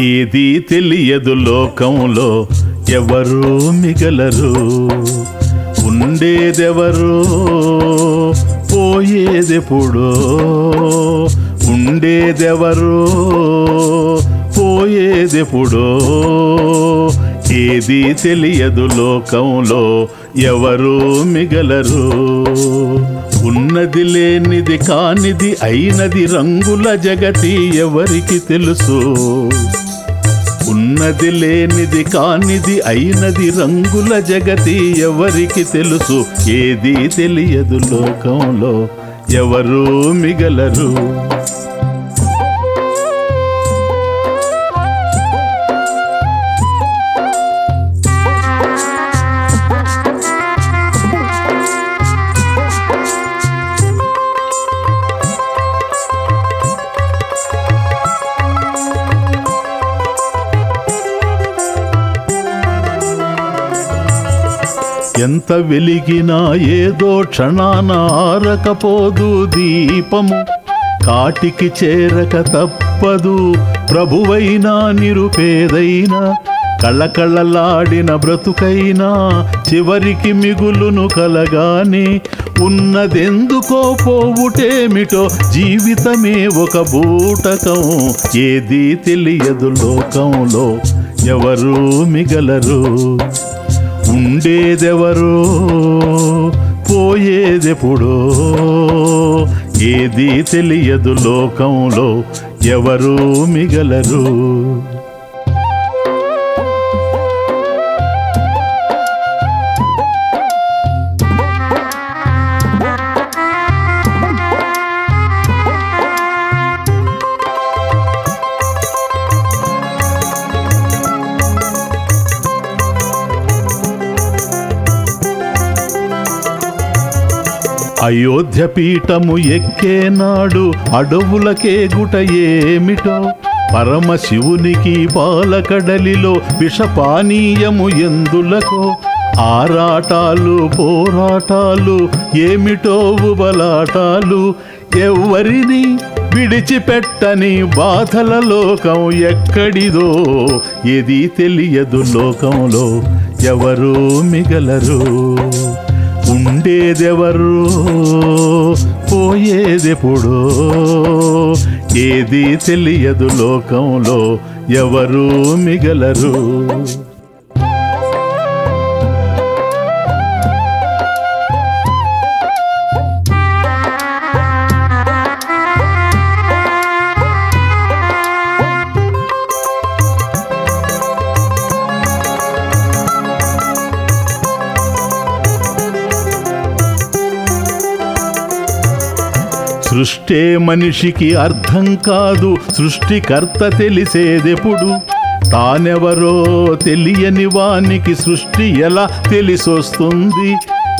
ఏది తెలియదు లోకంలో ఎవరు మిగలరు? ఉండేదెవరు? పోయేదెప్పుడో? ఉండేదెవరు? పోయేదెప్పుడో? ఏది తెలియదు లోకంలో ఎవరు మిగలరు? ఉన్నది లేనిది కానిది అయినది రంగుల జగతి ఎవరికి తెలుసు? ఉన్నది లేనిది కానిది అయినది రంగుల జగతి ఎవరికి తెలుసు? ఏది తెలియదు లోకంలో. ఎవరు మిగలరు. ఎంత వెలిగినా ఏదో క్షణాన ఆరకపోదు దీపము. కాటికి చేరక తప్పదు ప్రభువైనా నిరుపేదైనా. కళ్ళకళ్ళలాడిన బ్రతుకైనా చివరికి మిగులును కలగానే. ఉన్నదెందుకో పోవుటేమిటో జీవితమే ఒక బూటకం. ఏది తెలియదు లోకంలో ఎవరు మిగలరు. ఉండేదెవరో పోయేదెప్పుడో ఏది తెలియదు లోకంలో ఎవరు మిగలరు. అయోధ్య పీఠము ఎక్కేనాడు అడవులకే గుట ఏమిటో? పరమశివునికి పాలకడలిలో విషపానీయము ఎందులకో? ఆరాటాలు పోరాటాలు ఏమిటో ఉబలాటాలు ఎవరిని విడిచిపెట్టని బాధల లోకం ఎక్కడిదో? ఏది తెలియదు లోకంలో ఎవరు మిగలరు. ఉండేదెవరో పోయేదెప్పుడో ఏది తెలియదు లోకంలో ఎవరు మిగలరు. సృష్టే మనిషికి అర్థం కాదు సృష్టికర్త తెలిసేదెప్పుడు? తానెవరో తెలియని వానికి సృష్టి ఎలా తెలిసొస్తుంది?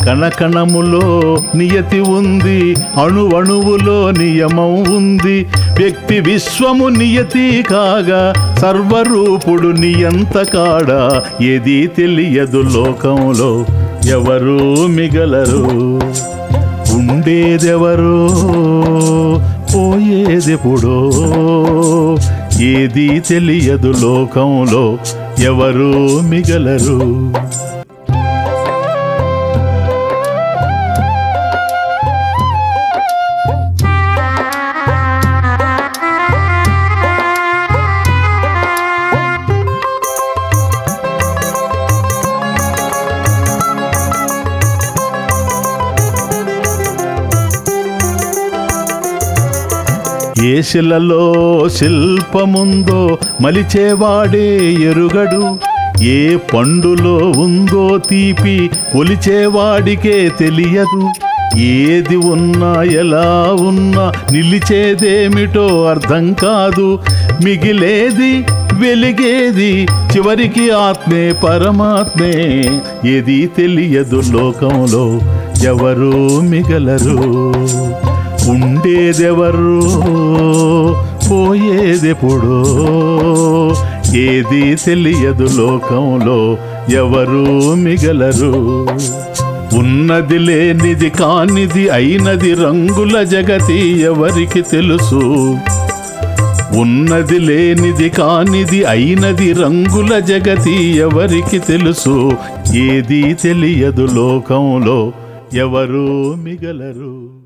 కణకణములో నియతి ఉంది అణువణువులో నియమం ఉంది. వ్యక్తి విశ్వము నియతి కాగా సర్వరూపుడు నియంత కాడా? ఏది తెలియదు లోకంలో ఎవరు మిగలరు. ఉండేదెవరో పోయేదెప్పుడో ఏది తెలియదు లోకంలో ఎవరు మిగలరు. ఏ శిలలో శిల్పముందో మలిచేవాడే ఎరుగడు? ఏ పండులో ఉందో తీపి ఒలిచేవాడికే తెలియదు. ఏది ఉన్నా ఎలా ఉన్నా నిలిచేదేమిటో అర్థం కాదు. మిగిలేది వెలిగేది చివరికి ఆత్మే పరమాత్మే. ఏది తెలియదు లోకంలో ఎవరు మిగలరు. ఉండేదెవరు పోయేదెప్పుడో ఏది తెలియదు లోకంలో ఎవరు మిగలరు. ఉన్నది లేనిది కానిది అయినది రంగుల జగతి ఎవరికి తెలుసు? ఉన్నది లేనిది కానిది అయినది రంగుల జగతి ఎవరికి తెలుసు? ఏది తెలియదు లోకంలో ఎవరూ మిగలరు.